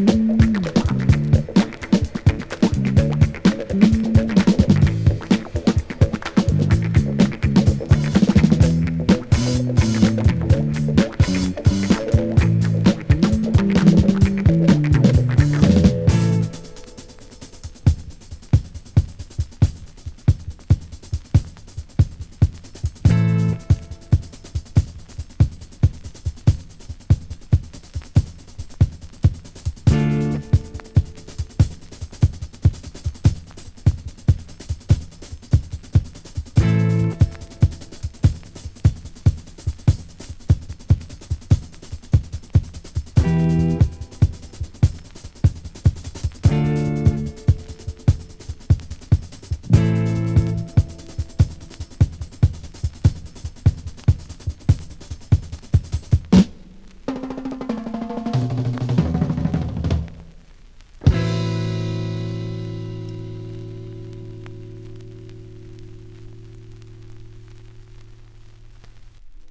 Mm-hmm.